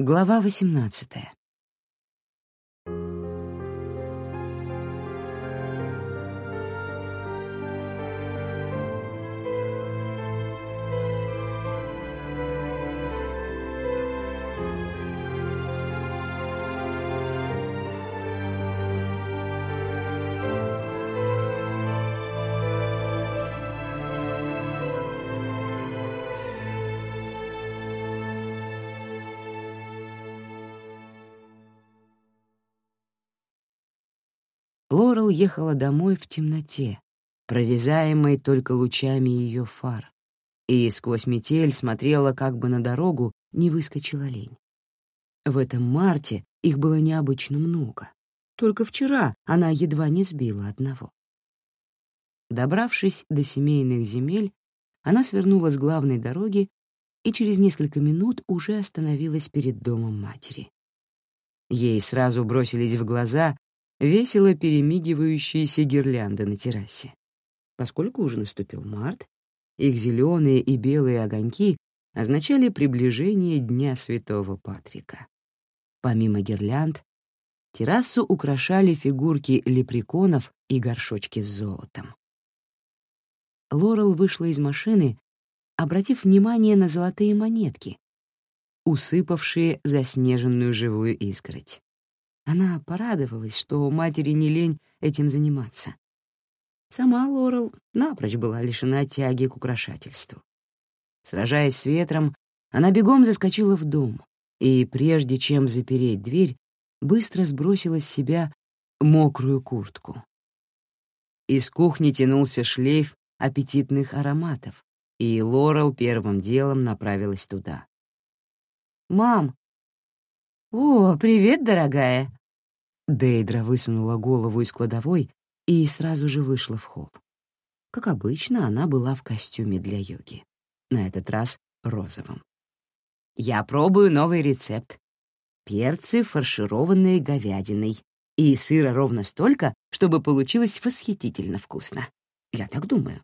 Глава 18. Лорел ехала домой в темноте, прорезаемой только лучами ее фар, и сквозь метель смотрела, как бы на дорогу не выскочила лень. В этом марте их было необычно много. Только вчера она едва не сбила одного. Добравшись до семейных земель, она свернула с главной дороги и через несколько минут уже остановилась перед домом матери. Ей сразу бросились в глаза весело перемигивающиеся гирлянды на террасе. Поскольку уже наступил март, их зеленые и белые огоньки означали приближение Дня Святого Патрика. Помимо гирлянд, террасу украшали фигурки лепреконов и горшочки с золотом. Лорел вышла из машины, обратив внимание на золотые монетки, усыпавшие заснеженную живую изгородь. Она порадовалась, что матери не лень этим заниматься. Сама Лорел напрочь была лишена тяги к украшательству. Сражаясь с ветром, она бегом заскочила в дом и, прежде чем запереть дверь, быстро сбросила с себя мокрую куртку. Из кухни тянулся шлейф аппетитных ароматов, и Лорел первым делом направилась туда. «Мам!» «О, привет, дорогая!» Дейдра высунула голову из кладовой и сразу же вышла в холл. Как обычно, она была в костюме для йоги. На этот раз розовым. «Я пробую новый рецепт. Перцы, фаршированные говядиной. И сыра ровно столько, чтобы получилось восхитительно вкусно. Я так думаю.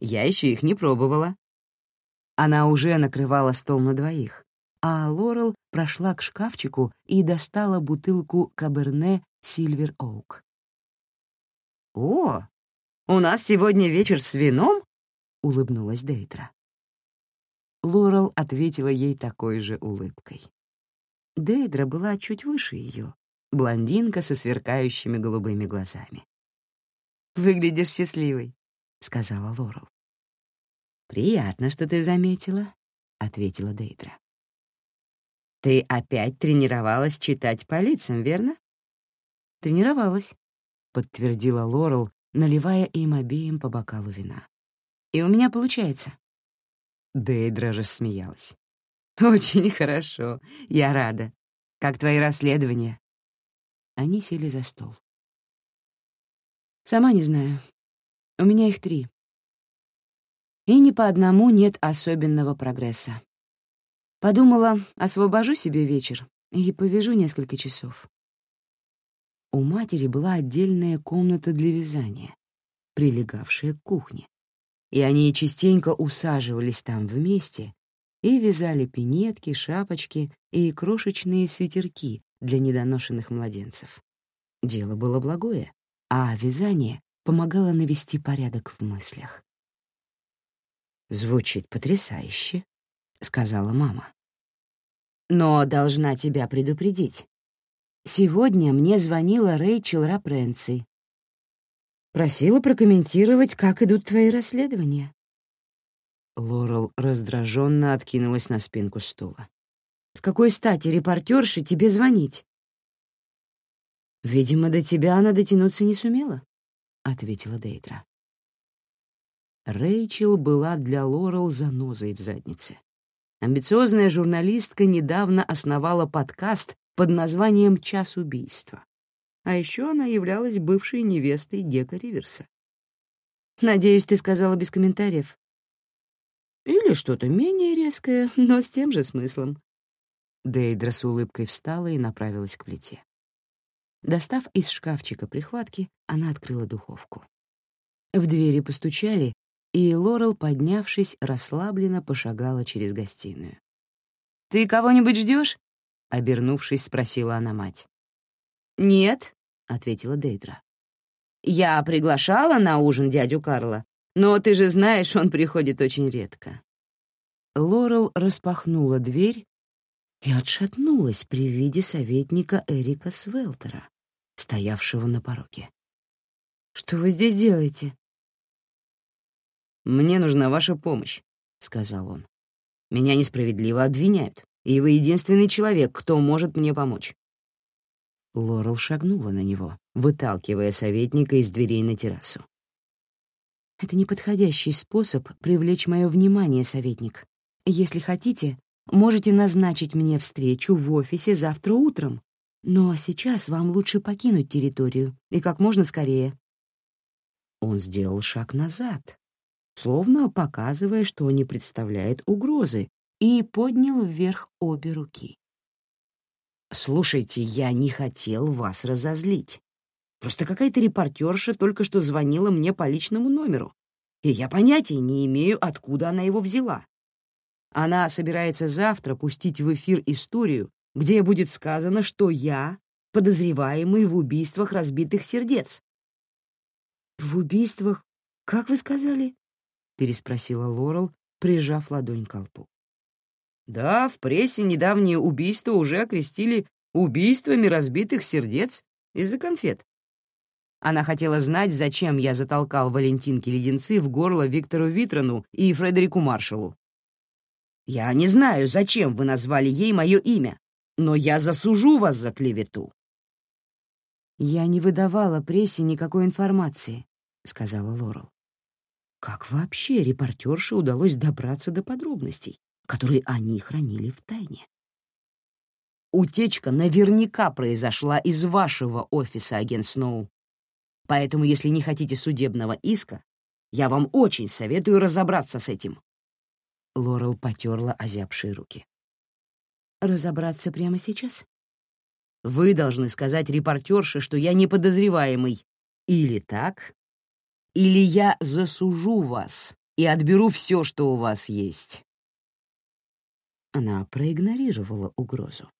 Я еще их не пробовала». Она уже накрывала стол на двоих, а Лорел прошла к шкафчику и достала бутылку Каберне Сильвер Оук. «О, у нас сегодня вечер с вином?» — улыбнулась Дейтра. Лорел ответила ей такой же улыбкой. Дейдра была чуть выше ее, блондинка со сверкающими голубыми глазами. «Выглядишь счастливой», — сказала Лорел. «Приятно, что ты заметила», — ответила Дейдра. Ты опять тренировалась читать по лицам, верно? Тренировалась, подтвердила Лорел, наливая им обеим по бокалу вина. И у меня получается. Дейдра же смеялась. Очень хорошо, я рада. Как твои расследования? Они сели за стол. Сама не знаю. У меня их три. И ни по одному нет особенного прогресса. Подумала, освобожу себе вечер и повяжу несколько часов. У матери была отдельная комната для вязания, прилегавшая к кухне, и они частенько усаживались там вместе и вязали пинетки, шапочки и крошечные свитерки для недоношенных младенцев. Дело было благое, а вязание помогало навести порядок в мыслях. «Звучит потрясающе», — сказала мама. «Но должна тебя предупредить. Сегодня мне звонила Рэйчел Рапренци. Просила прокомментировать, как идут твои расследования». Лорел раздраженно откинулась на спинку стула. «С какой стати репортерши тебе звонить?» «Видимо, до тебя она дотянуться не сумела», — ответила Дейтра. Рэйчел была для Лорел занозой в заднице. Амбициозная журналистка недавно основала подкаст под названием «Час убийства». А еще она являлась бывшей невестой Гека Риверса. «Надеюсь, ты сказала без комментариев?» «Или что-то менее резкое, но с тем же смыслом». Дейдра с улыбкой встала и направилась к плите. Достав из шкафчика прихватки, она открыла духовку. В двери постучали, и Лорел, поднявшись, расслабленно пошагала через гостиную. «Ты кого-нибудь ждешь? — обернувшись, спросила она мать. «Нет», — ответила Дейдра. «Я приглашала на ужин дядю Карла, но ты же знаешь, он приходит очень редко». Лорел распахнула дверь и отшатнулась при виде советника Эрика Свелтера, стоявшего на пороге. «Что вы здесь делаете?» «Мне нужна ваша помощь», — сказал он. «Меня несправедливо обвиняют, и вы единственный человек, кто может мне помочь». Лорел шагнула на него, выталкивая советника из дверей на террасу. «Это неподходящий способ привлечь мое внимание, советник. Если хотите, можете назначить мне встречу в офисе завтра утром, но сейчас вам лучше покинуть территорию, и как можно скорее». Он сделал шаг назад, словно показывая, что не представляет угрозы, и поднял вверх обе руки. «Слушайте, я не хотел вас разозлить. Просто какая-то репортерша только что звонила мне по личному номеру, и я понятия не имею, откуда она его взяла. Она собирается завтра пустить в эфир историю, где будет сказано, что я подозреваемый в убийствах разбитых сердец. «В убийствах, как вы сказали?» — переспросила Лорел, прижав ладонь к колбу. «Да, в прессе недавние убийства уже окрестили убийствами разбитых сердец из-за конфет. Она хотела знать, зачем я затолкал Валентинки леденцы в горло Виктору Витрону и Фредерику Маршалу. Я не знаю, зачем вы назвали ей мое имя, но я засужу вас за клевету». «Я не выдавала прессе никакой информации», — сказала Лорел. Как вообще репортерше удалось добраться до подробностей, которые они хранили в тайне? Утечка наверняка произошла из вашего офиса, агент Сноу. Поэтому, если не хотите судебного иска, я вам очень советую разобраться с этим. Лорел потерла озябшие руки. «Разобраться прямо сейчас?» «Вы должны сказать репортерше, что я не подозреваемый. Или так, или я засужу вас и отберу все, что у вас есть». Она проигнорировала угрозу,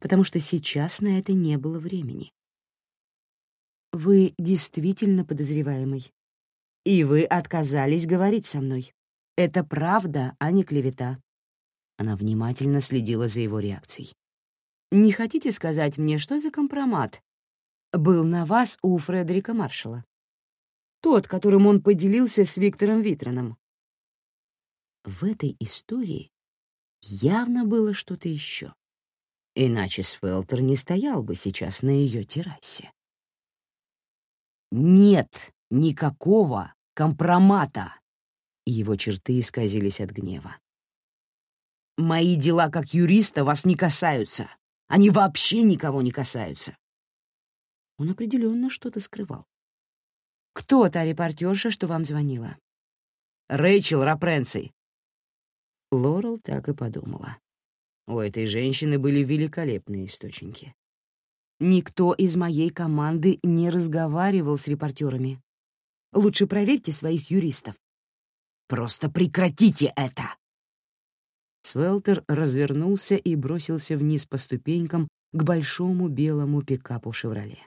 потому что сейчас на это не было времени. «Вы действительно подозреваемый, и вы отказались говорить со мной. Это правда, а не клевета. Она внимательно следила за его реакцией. «Не хотите сказать мне, что за компромат был на вас у Фредерика Маршала? Тот, которым он поделился с Виктором Витроном». В этой истории явно было что-то еще. Иначе Сфелтер не стоял бы сейчас на ее террасе. «Нет никакого компромата!» Его черты исказились от гнева. «Мои дела как юриста вас не касаются. Они вообще никого не касаются». Он определенно что-то скрывал. «Кто та репортерша, что вам звонила?» «Рэйчел Рапренци». Лорел так и подумала. У этой женщины были великолепные источники. Никто из моей команды не разговаривал с репортерами. Лучше проверьте своих юристов. Просто прекратите это!» Свелтер развернулся и бросился вниз по ступенькам к большому белому пикапу «Шевроле».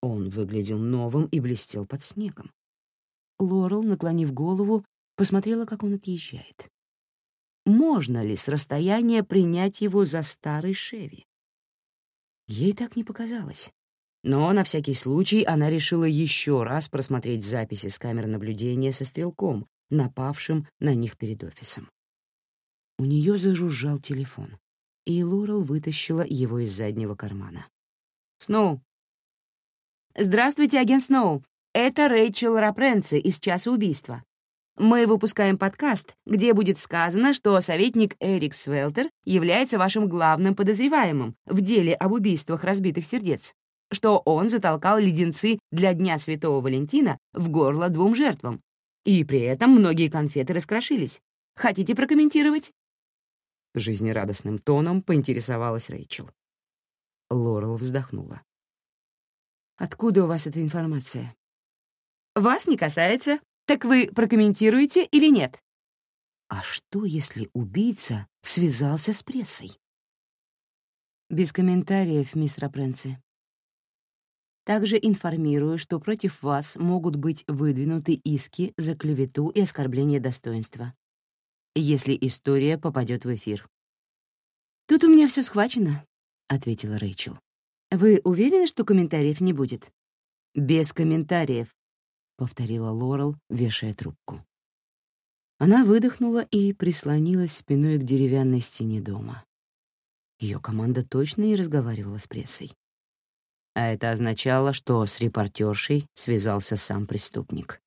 Он выглядел новым и блестел под снегом. Лорел, наклонив голову, посмотрела, как он отъезжает. Можно ли с расстояния принять его за старый Шеви? Ей так не показалось. Но на всякий случай она решила еще раз просмотреть записи с камер наблюдения со стрелком, напавшим на них перед офисом. У нее зажужжал телефон, и Лорел вытащила его из заднего кармана. «Сноу!» «Здравствуйте, агент Сноу! Это Рэйчел Рапренци из «Часа убийства». Мы выпускаем подкаст, где будет сказано, что советник Эрик Свелтер является вашим главным подозреваемым в деле об убийствах разбитых сердец, что он затолкал леденцы для Дня Святого Валентина в горло двум жертвам, и при этом многие конфеты раскрошились. Хотите прокомментировать?» Жизнерадостным тоном поинтересовалась Рэйчел. Лорел вздохнула. «Откуда у вас эта информация?» «Вас не касается. Так вы прокомментируете или нет?» «А что, если убийца связался с прессой?» Без комментариев, мисс Рапренци. Также информирую, что против вас могут быть выдвинуты иски за клевету и оскорбление достоинства, если история попадет в эфир. «Тут у меня все схвачено», — ответила Рэйчел. «Вы уверены, что комментариев не будет?» «Без комментариев», — повторила Лорел, вешая трубку. Она выдохнула и прислонилась спиной к деревянной стене дома. Ее команда точно не разговаривала с прессой а это означало, что с репортершей связался сам преступник.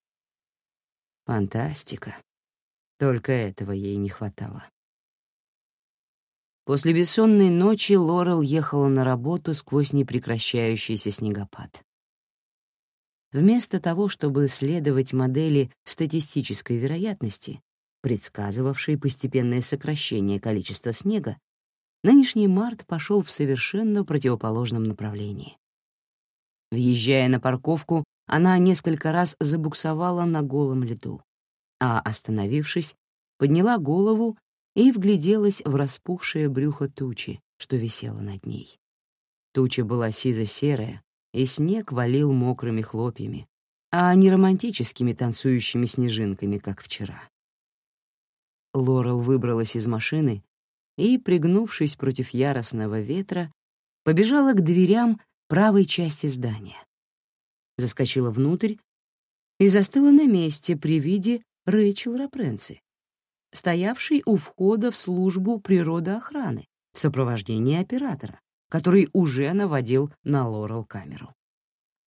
Фантастика. Только этого ей не хватало. После бессонной ночи Лорел ехала на работу сквозь непрекращающийся снегопад. Вместо того, чтобы следовать модели статистической вероятности, предсказывавшей постепенное сокращение количества снега, нынешний март пошел в совершенно противоположном направлении. Въезжая на парковку, она несколько раз забуксовала на голом льду, а, остановившись, подняла голову и вгляделась в распухшее брюхо тучи, что висело над ней. Туча была сизо-серая, и снег валил мокрыми хлопьями, а не романтическими танцующими снежинками, как вчера. Лорел выбралась из машины и, пригнувшись против яростного ветра, побежала к дверям правой части здания. Заскочила внутрь и застыла на месте при виде Рэйчел Рапренци, стоявшей у входа в службу природоохраны в сопровождении оператора, который уже наводил на Лорел камеру.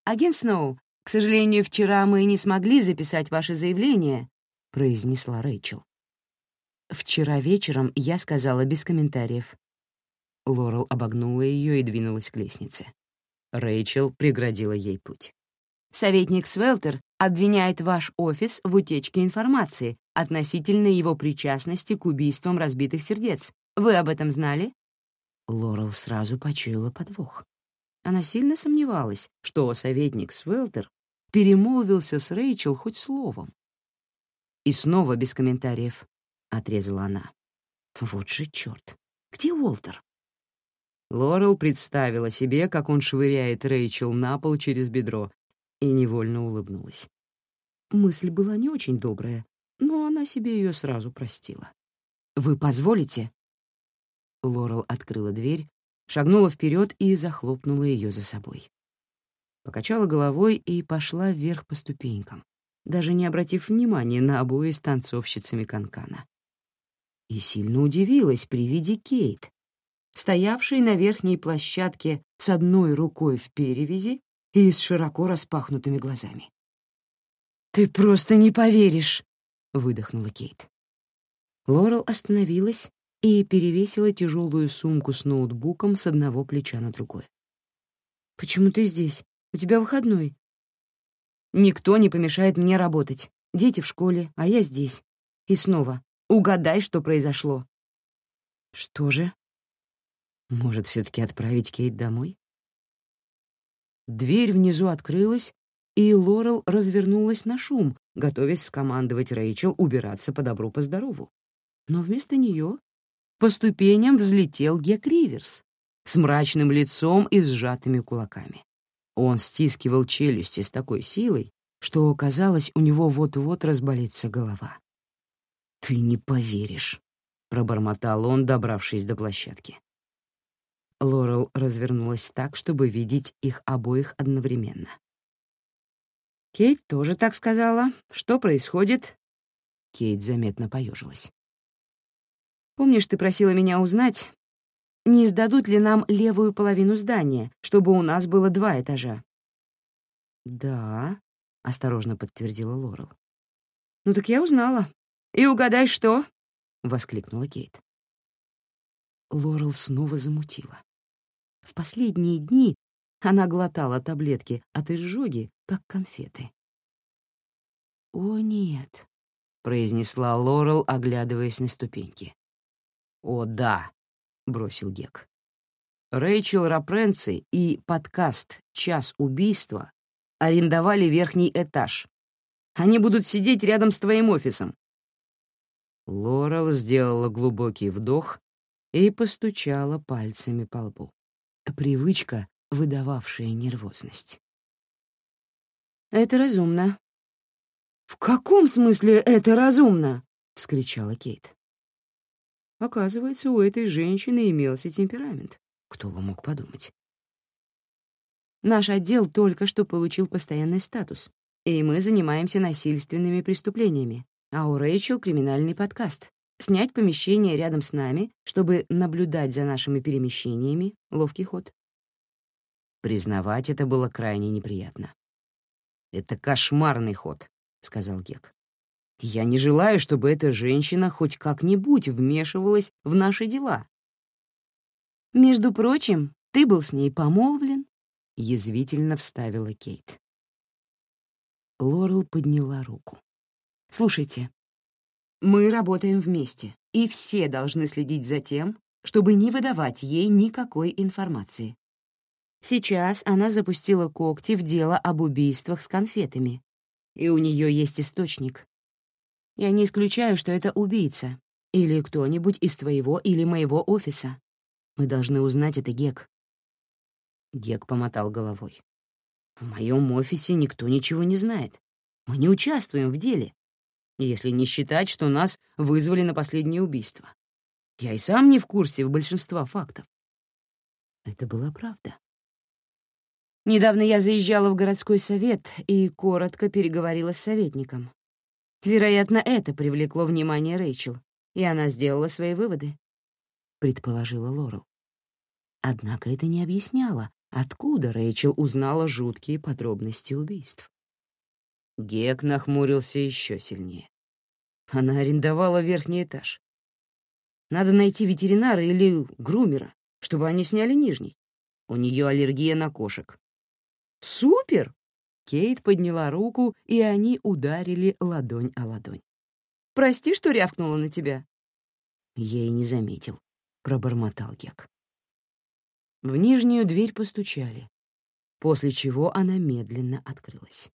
«Агент Сноу, к сожалению, вчера мы не смогли записать ваше заявление», — произнесла Рэйчел. «Вчера вечером я сказала без комментариев». Лорел обогнула ее и двинулась к лестнице. Рэйчел преградила ей путь. «Советник Свелтер обвиняет ваш офис в утечке информации относительно его причастности к убийствам разбитых сердец. Вы об этом знали?» Лорел сразу почуяла подвох. Она сильно сомневалась, что советник Свелтер перемолвился с Рэйчел хоть словом. «И снова без комментариев», — отрезала она. «Вот же черт! Где Уолтер?» Лорел представила себе, как он швыряет Рэйчел на пол через бедро, и невольно улыбнулась. Мысль была не очень добрая, она себе ее сразу простила. «Вы позволите?» Лорел открыла дверь, шагнула вперед и захлопнула ее за собой. Покачала головой и пошла вверх по ступенькам, даже не обратив внимания на обои с танцовщицами канкана. И сильно удивилась при виде Кейт, стоявший на верхней площадке с одной рукой в перевязи и с широко распахнутыми глазами. «Ты просто не поверишь!» — выдохнула Кейт. Лорел остановилась и перевесила тяжелую сумку с ноутбуком с одного плеча на другое. «Почему ты здесь? У тебя выходной». «Никто не помешает мне работать. Дети в школе, а я здесь. И снова, угадай, что произошло». «Что же?» Может, все-таки отправить Кейт домой? Дверь внизу открылась, и Лорел развернулась на шум, готовясь скомандовать Рэйчел убираться по добру, по здорову. Но вместо нее по ступеням взлетел Гек Риверс с мрачным лицом и сжатыми кулаками. Он стискивал челюсти с такой силой, что, казалось, у него вот-вот разболится голова. «Ты не поверишь», — пробормотал он, добравшись до площадки. Лорел развернулась так, чтобы видеть их обоих одновременно. «Кейт тоже так сказала. Что происходит?» Кейт заметно поежилась. «Помнишь, ты просила меня узнать, не сдадут ли нам левую половину здания, чтобы у нас было два этажа?» «Да», — осторожно подтвердила Лорел. «Ну так я узнала. И угадай, что?» — воскликнула Кейт. Лорел снова замутила. В последние дни она глотала таблетки от изжоги, как конфеты. «О, нет», — произнесла Лорел, оглядываясь на ступеньки. «О, да», — бросил Гек. Рэйчел Рапренци и подкаст «Час убийства» арендовали верхний этаж. Они будут сидеть рядом с твоим офисом. Лорел сделала глубокий вдох и постучала пальцами по лбу. привычка, выдававшая нервозность. «Это разумно». «В каком смысле это разумно?» — вскричала Кейт. Оказывается, у этой женщины имелся темперамент. Кто бы мог подумать. Наш отдел только что получил постоянный статус, и мы занимаемся насильственными преступлениями, а у Рэйчел криминальный подкаст. Снять помещение рядом с нами, чтобы наблюдать за нашими перемещениями — ловкий ход. Признавать это было крайне неприятно. «Это кошмарный ход», — сказал Гек. «Я не желаю, чтобы эта женщина хоть как-нибудь вмешивалась в наши дела». «Между прочим, ты был с ней помолвлен», — язвительно вставила Кейт. Лорел подняла руку. «Слушайте, мы работаем вместе, и все должны следить за тем, чтобы не выдавать ей никакой информации. Сейчас она запустила когти в дело об убийствах с конфетами, и у нее есть источник. Я не исключаю, что это убийца или кто-нибудь из твоего или моего офиса. Мы должны узнать это, Гек. Гек помотал головой. В моем офисе никто ничего не знает. Мы не участвуем в деле если не считать, что нас вызвали на последнее убийство. Я и сам не в курсе большинства фактов. Это была правда. Недавно я заезжала в городской совет и коротко переговорила с советником. Вероятно, это привлекло внимание Рэйчел, и она сделала свои выводы, — предположила Лорел. Однако это не объясняло, откуда Рэйчел узнала жуткие подробности убийств. Гек нахмурился еще сильнее. Она арендовала верхний этаж. Надо найти ветеринара или грумера, чтобы они сняли нижний. У нее аллергия на кошек. «Супер!» Кейт подняла руку, и они ударили ладонь о ладонь. «Прости, что рявкнула на тебя». Я и не заметил, — пробормотал Гек. В нижнюю дверь постучали, после чего она медленно открылась.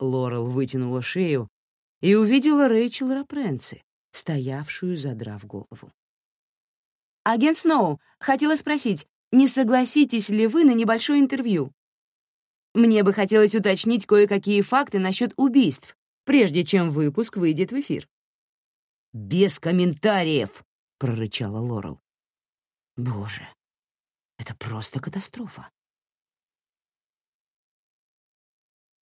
Лорел вытянула шею и увидела Рэйчел Рапренци, стоявшую, задрав голову. «Агент Сноу, хотела спросить, не согласитесь ли вы на небольшое интервью? Мне бы хотелось уточнить кое-какие факты насчет убийств, прежде чем выпуск выйдет в эфир». «Без комментариев!» — прорычала Лорел. «Боже, это просто катастрофа.